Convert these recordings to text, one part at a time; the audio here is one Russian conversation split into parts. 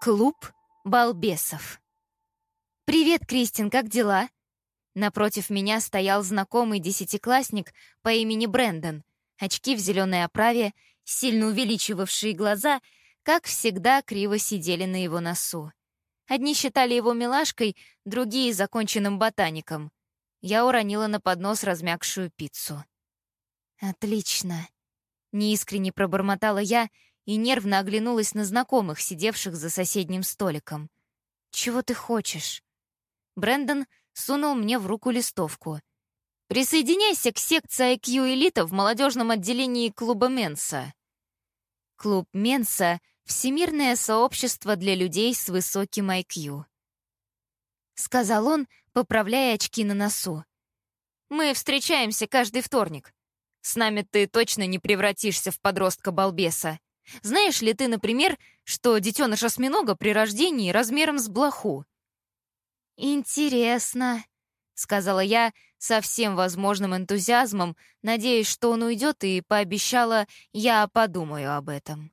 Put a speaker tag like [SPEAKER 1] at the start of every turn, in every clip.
[SPEAKER 1] Клуб балбесов. «Привет, Кристин, как дела?» Напротив меня стоял знакомый десятиклассник по имени Брэндон. Очки в зеленой оправе, сильно увеличивавшие глаза, как всегда, криво сидели на его носу. Одни считали его милашкой, другие — законченным ботаником. Я уронила на поднос размягшую пиццу. «Отлично!» — неискренне пробормотала я — и нервно оглянулась на знакомых, сидевших за соседним столиком. «Чего ты хочешь?» Брэндон сунул мне в руку листовку. «Присоединяйся к секции IQ Элита в молодежном отделении клуба Менса». Клуб Менса — всемирное сообщество для людей с высоким IQ. Сказал он, поправляя очки на носу. «Мы встречаемся каждый вторник. С нами ты точно не превратишься в подростка-балбеса. Знаешь ли ты, например, что детеныш осьминога при рождении размером с блоху? «Интересно», — сказала я со всем возможным энтузиазмом, надеясь, что он уйдет, и пообещала, я подумаю об этом.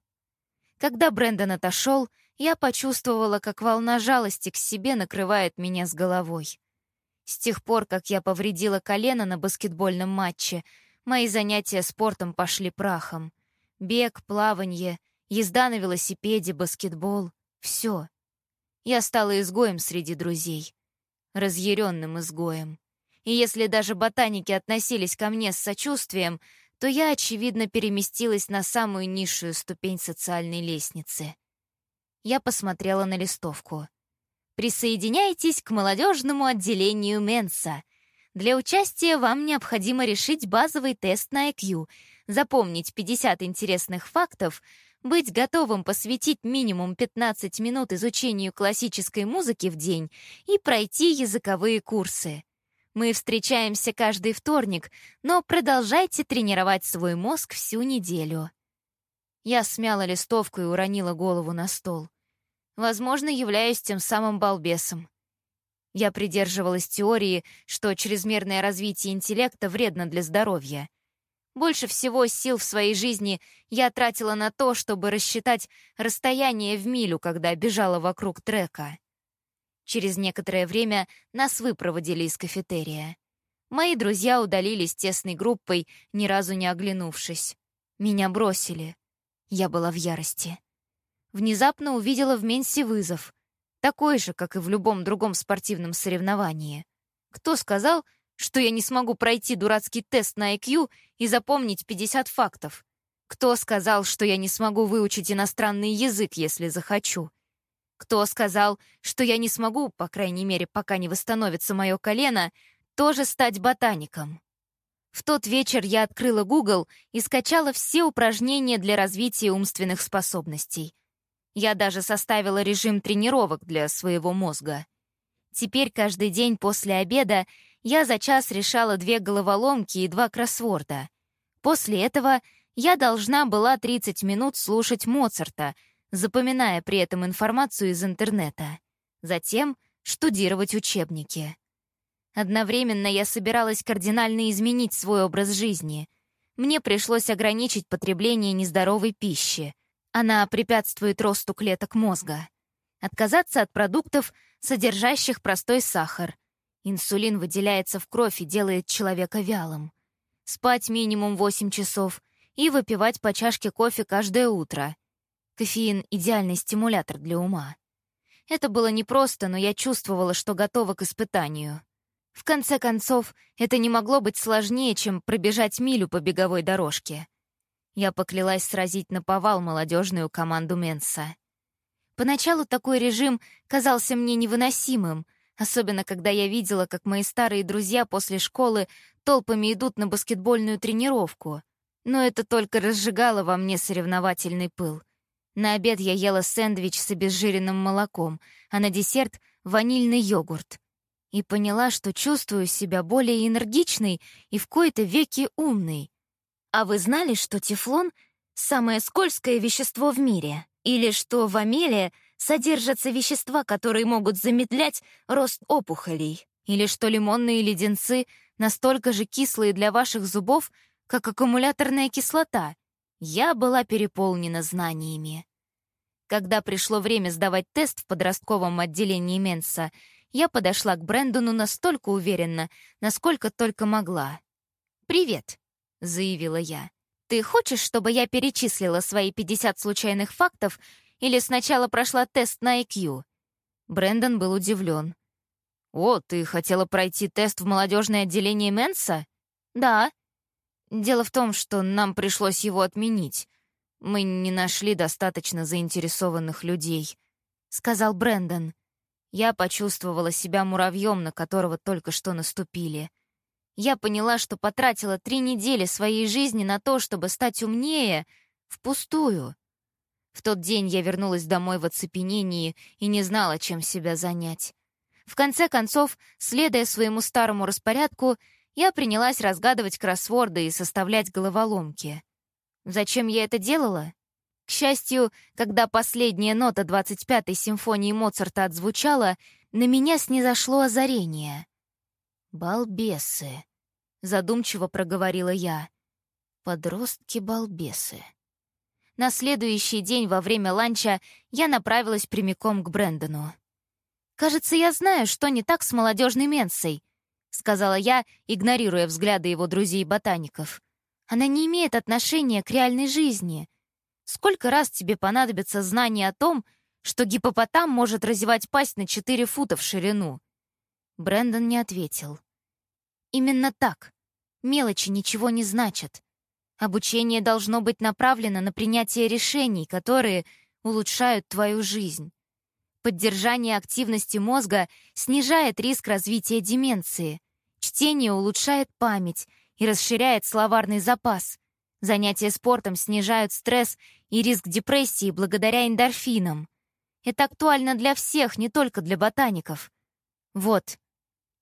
[SPEAKER 1] Когда Брэндон отошел, я почувствовала, как волна жалости к себе накрывает меня с головой. С тех пор, как я повредила колено на баскетбольном матче, мои занятия спортом пошли прахом. Бег, плавание, езда на велосипеде, баскетбол — все. Я стала изгоем среди друзей. Разъяренным изгоем. И если даже ботаники относились ко мне с сочувствием, то я, очевидно, переместилась на самую низшую ступень социальной лестницы. Я посмотрела на листовку. «Присоединяйтесь к молодежному отделению Менса. Для участия вам необходимо решить базовый тест на IQ — запомнить 50 интересных фактов, быть готовым посвятить минимум 15 минут изучению классической музыки в день и пройти языковые курсы. Мы встречаемся каждый вторник, но продолжайте тренировать свой мозг всю неделю. Я смяла листовку и уронила голову на стол. Возможно, являюсь тем самым балбесом. Я придерживалась теории, что чрезмерное развитие интеллекта вредно для здоровья. Больше всего сил в своей жизни я тратила на то, чтобы рассчитать расстояние в милю, когда бежала вокруг трека. Через некоторое время нас выпроводили из кафетерия. Мои друзья удалились тесной группой, ни разу не оглянувшись. Меня бросили. Я была в ярости. Внезапно увидела в Менсе вызов. Такой же, как и в любом другом спортивном соревновании. Кто сказал, что я не смогу пройти дурацкий тест на IQ и запомнить 50 фактов? Кто сказал, что я не смогу выучить иностранный язык, если захочу? Кто сказал, что я не смогу, по крайней мере, пока не восстановится мое колено, тоже стать ботаником? В тот вечер я открыла Google и скачала все упражнения для развития умственных способностей. Я даже составила режим тренировок для своего мозга. Теперь каждый день после обеда я за час решала две головоломки и два кроссворда. После этого я должна была 30 минут слушать Моцарта, запоминая при этом информацию из интернета. Затем штудировать учебники. Одновременно я собиралась кардинально изменить свой образ жизни. Мне пришлось ограничить потребление нездоровой пищи. Она препятствует росту клеток мозга. Отказаться от продуктов, содержащих простой сахар — Инсулин выделяется в кровь и делает человека вялым. Спать минимум 8 часов и выпивать по чашке кофе каждое утро. Кофеин — идеальный стимулятор для ума. Это было непросто, но я чувствовала, что готова к испытанию. В конце концов, это не могло быть сложнее, чем пробежать милю по беговой дорожке. Я поклялась сразить на повал молодежную команду Менса. Поначалу такой режим казался мне невыносимым, Особенно, когда я видела, как мои старые друзья после школы толпами идут на баскетбольную тренировку. Но это только разжигало во мне соревновательный пыл. На обед я ела сэндвич с обезжиренным молоком, а на десерт — ванильный йогурт. И поняла, что чувствую себя более энергичной и в кои-то веки умной. А вы знали, что тефлон — самое скользкое вещество в мире? Или что в амеле — содержатся вещества, которые могут замедлять рост опухолей, или что лимонные леденцы настолько же кислые для ваших зубов, как аккумуляторная кислота. Я была переполнена знаниями. Когда пришло время сдавать тест в подростковом отделении Менса, я подошла к Брэндону настолько уверенно, насколько только могла. «Привет», — заявила я. «Ты хочешь, чтобы я перечислила свои 50 случайных фактов или сначала прошла тест на IQ?» Брэндон был удивлен. «О, ты хотела пройти тест в молодежное отделение Менса?» «Да». «Дело в том, что нам пришлось его отменить. Мы не нашли достаточно заинтересованных людей», — сказал Брэндон. Я почувствовала себя муравьем, на которого только что наступили. Я поняла, что потратила три недели своей жизни на то, чтобы стать умнее, впустую. В тот день я вернулась домой в оцепенении и не знала, чем себя занять. В конце концов, следуя своему старому распорядку, я принялась разгадывать кроссворды и составлять головоломки. Зачем я это делала? К счастью, когда последняя нота 25-й симфонии Моцарта отзвучала, на меня снизошло озарение. «Балбесы», — задумчиво проговорила я. «Подростки-балбесы». На следующий день во время ланча я направилась прямиком к Брэндону. «Кажется, я знаю, что не так с молодежной Менсой», — сказала я, игнорируя взгляды его друзей-ботаников. «Она не имеет отношения к реальной жизни. Сколько раз тебе понадобится знание о том, что гипопотам может разевать пасть на 4 фута в ширину?» Брэндон не ответил. «Именно так. Мелочи ничего не значат. Обучение должно быть направлено на принятие решений, которые улучшают твою жизнь. Поддержание активности мозга снижает риск развития деменции. Чтение улучшает память и расширяет словарный запас. Занятия спортом снижают стресс и риск депрессии благодаря эндорфинам. Это актуально для всех, не только для ботаников. Вот.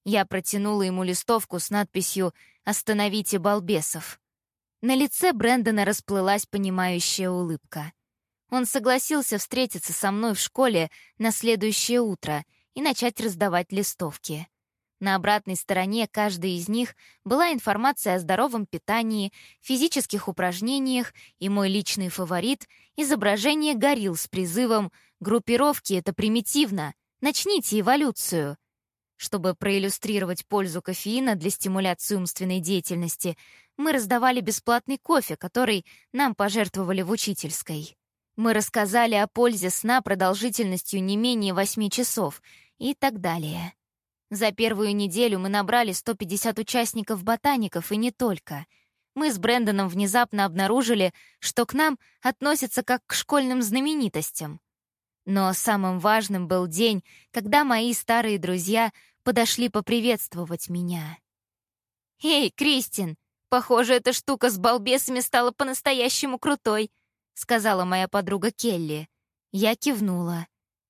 [SPEAKER 1] Я протянула ему листовку с надписью «Остановите балбесов». На лице Брэндона расплылась понимающая улыбка. Он согласился встретиться со мной в школе на следующее утро и начать раздавать листовки. На обратной стороне каждой из них была информация о здоровом питании, физических упражнениях и мой личный фаворит — изображение горилл с призывом «Группировки — это примитивно! Начните эволюцию!» Чтобы проиллюстрировать пользу кофеина для стимуляции умственной деятельности, мы раздавали бесплатный кофе, который нам пожертвовали в учительской. Мы рассказали о пользе сна продолжительностью не менее 8 часов и так далее. За первую неделю мы набрали 150 участников-ботаников и не только. Мы с Брэндоном внезапно обнаружили, что к нам относятся как к школьным знаменитостям. Но самым важным был день, когда мои старые друзья подошли поприветствовать меня. «Эй, Кристин, похоже, эта штука с балбесами стала по-настоящему крутой», сказала моя подруга Келли. Я кивнула.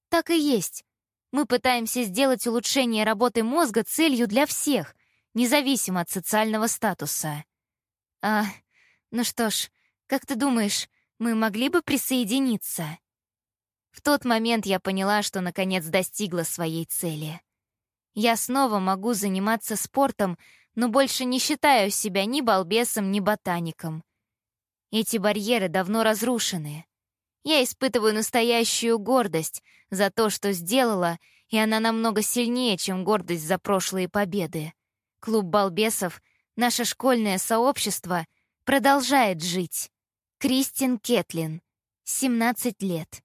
[SPEAKER 1] «Так и есть. Мы пытаемся сделать улучшение работы мозга целью для всех, независимо от социального статуса. А, ну что ж, как ты думаешь, мы могли бы присоединиться? В тот момент я поняла, что наконец достигла своей цели. Я снова могу заниматься спортом, но больше не считаю себя ни балбесом, ни ботаником. Эти барьеры давно разрушены. Я испытываю настоящую гордость за то, что сделала, и она намного сильнее, чем гордость за прошлые победы. Клуб балбесов, наше школьное сообщество, продолжает жить. Кристин Кетлин, 17 лет.